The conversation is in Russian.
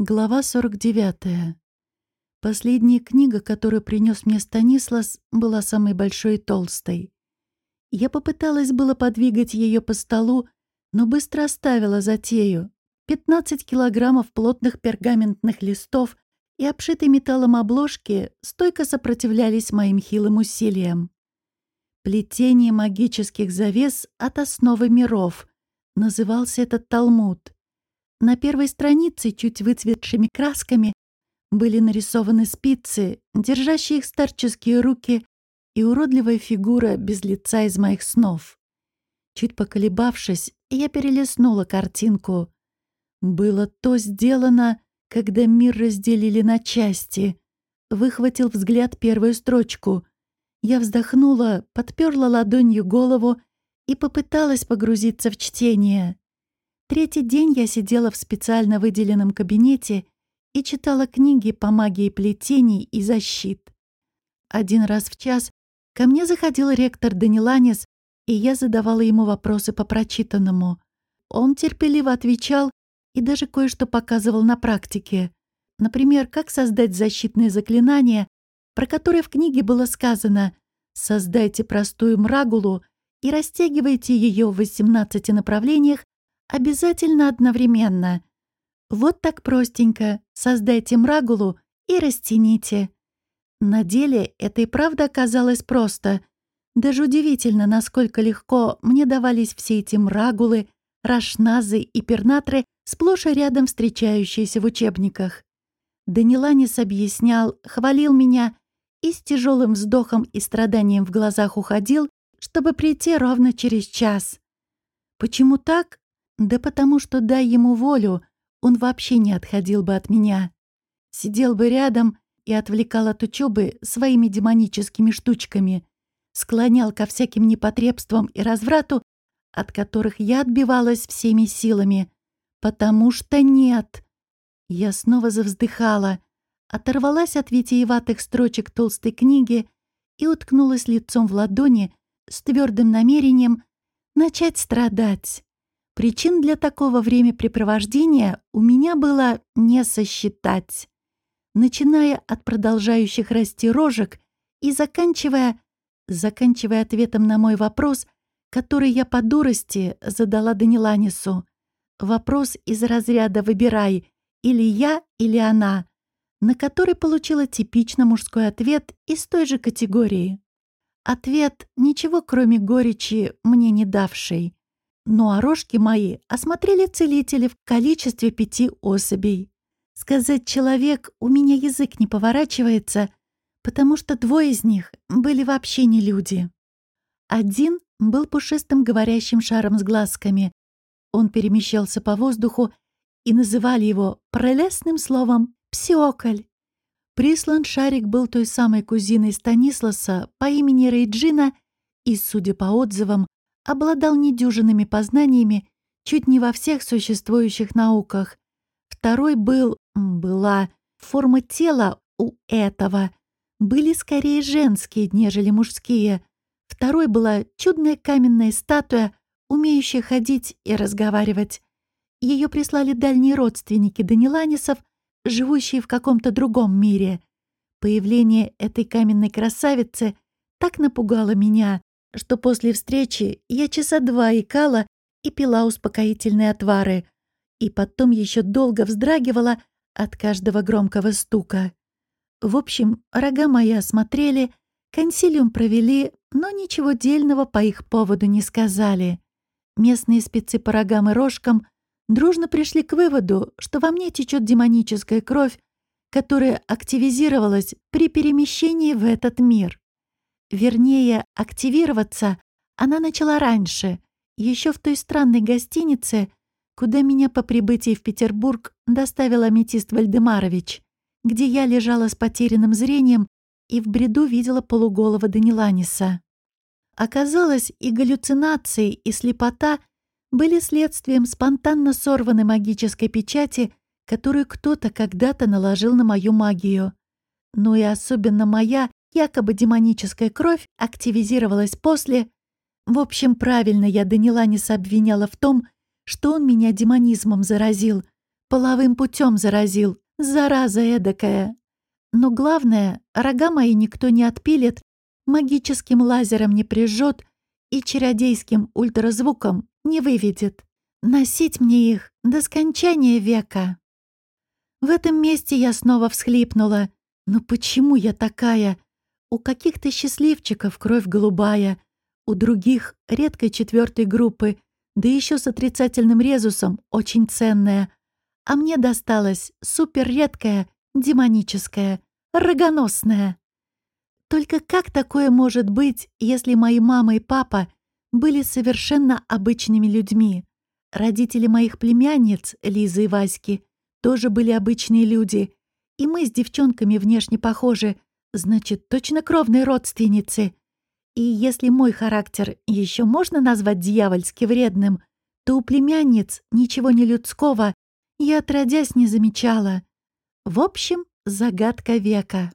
Глава 49. Последняя книга, которую принес мне Станислас, была самой большой и толстой. Я попыталась было подвигать ее по столу, но быстро оставила затею. 15 килограммов плотных пергаментных листов и обшитой металлом обложки стойко сопротивлялись моим хилым усилиям. «Плетение магических завес от основы миров» назывался этот Талмуд — на первой странице, чуть выцветшими красками, были нарисованы спицы, держащие их старческие руки и уродливая фигура без лица из моих снов. Чуть поколебавшись, я перелистнула картинку. Было то сделано, когда мир разделили на части. Выхватил взгляд первую строчку. Я вздохнула, подперла ладонью голову и попыталась погрузиться в чтение. Третий день я сидела в специально выделенном кабинете и читала книги по магии плетений и защит. Один раз в час ко мне заходил ректор Даниланис, и я задавала ему вопросы по прочитанному. Он терпеливо отвечал и даже кое-что показывал на практике. Например, как создать защитное заклинание, про которое в книге было сказано «Создайте простую мрагулу и растягивайте ее в 18 направлениях Обязательно одновременно. Вот так простенько. Создайте мрагулу и растяните. На деле это и правда оказалось просто. Даже удивительно, насколько легко мне давались все эти мрагулы, рашназы и пернатры, сплошь и рядом встречающиеся в учебниках. Даниланис объяснял, хвалил меня и с тяжелым вздохом и страданием в глазах уходил, чтобы прийти ровно через час. Почему так? Да потому что, дай ему волю, он вообще не отходил бы от меня. Сидел бы рядом и отвлекал от учебы своими демоническими штучками, склонял ко всяким непотребствам и разврату, от которых я отбивалась всеми силами. Потому что нет. Я снова завздыхала, оторвалась от витиеватых строчек толстой книги и уткнулась лицом в ладони с твердым намерением начать страдать. Причин для такого времяпрепровождения у меня было не сосчитать. Начиная от продолжающих расти рожек и заканчивая, заканчивая ответом на мой вопрос, который я по дурости задала Даниланису. Вопрос из разряда «выбирай» или я, или она, на который получила типично мужской ответ из той же категории. Ответ, ничего кроме горечи, мне не давший но а рожки мои осмотрели целители в количестве пяти особей. Сказать «человек» у меня язык не поворачивается, потому что двое из них были вообще не люди. Один был пушистым говорящим шаром с глазками. Он перемещался по воздуху, и называли его прелестным словом «псиоколь». Прислан шарик был той самой кузиной Станисласа по имени Рейджина и, судя по отзывам, обладал недюжинными познаниями чуть не во всех существующих науках. Второй был, была, форма тела у этого были скорее женские, нежели мужские. Второй была чудная каменная статуя, умеющая ходить и разговаривать. Ее прислали дальние родственники Даниланисов, живущие в каком-то другом мире. Появление этой каменной красавицы так напугало меня, что после встречи я часа два икала и пила успокоительные отвары, и потом еще долго вздрагивала от каждого громкого стука. В общем, рога мои осмотрели, консилиум провели, но ничего дельного по их поводу не сказали. Местные спецы по рогам и рожкам дружно пришли к выводу, что во мне течет демоническая кровь, которая активизировалась при перемещении в этот мир. Вернее, активироваться она начала раньше, еще в той странной гостинице, куда меня по прибытии в Петербург доставил аметист Вальдемарович, где я лежала с потерянным зрением и в бреду видела полуголого Даниланиса. Оказалось, и галлюцинации, и слепота были следствием спонтанно сорванной магической печати, которую кто-то когда-то наложил на мою магию. Ну и особенно моя Якобы демоническая кровь активизировалась после... В общем, правильно я Даниланиса обвиняла в том, что он меня демонизмом заразил, Половым путем заразил, зараза эдакая. Но главное, рога мои никто не отпилит, магическим лазером не прижжет и чародейским ультразвуком не выведет. Носить мне их до скончания века. В этом месте я снова всхлипнула. Но почему я такая? У каких-то счастливчиков кровь голубая, у других — редкой четвертой группы, да еще с отрицательным резусом, очень ценная. А мне досталась суперредкая, демоническая, рогоносная. Только как такое может быть, если мои мама и папа были совершенно обычными людьми? Родители моих племянниц, Лизы и Васьки, тоже были обычные люди, и мы с девчонками внешне похожи, значит, точно кровные родственницы. И если мой характер еще можно назвать дьявольски вредным, то у племянниц ничего не людского я отродясь не замечала. В общем, загадка века.